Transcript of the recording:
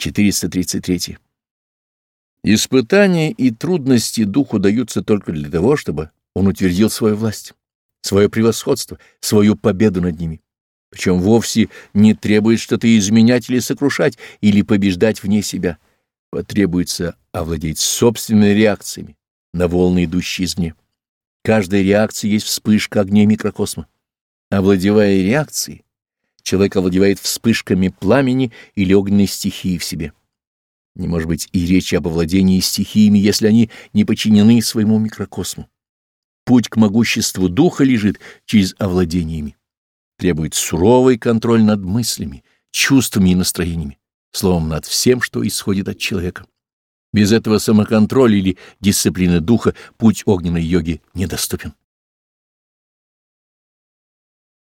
433. Испытания и трудности духу даются только для того, чтобы он утвердил свою власть, свое превосходство, свою победу над ними. Причем вовсе не требует что-то изменять или сокрушать, или побеждать вне себя. Потребуется овладеть собственными реакциями на волны, идущие извне. Каждая реакция есть вспышка огней микрокосма. Овладевая реакцией, человек овладевает вспышками пламени или огненной стихии в себе. Не может быть и речи об овладении стихиями, если они не подчинены своему микрокосму. Путь к могуществу духа лежит через овладениями. Требует суровый контроль над мыслями, чувствами и настроениями, словом, над всем, что исходит от человека. Без этого самоконтроля или дисциплины духа путь огненной йоги недоступен.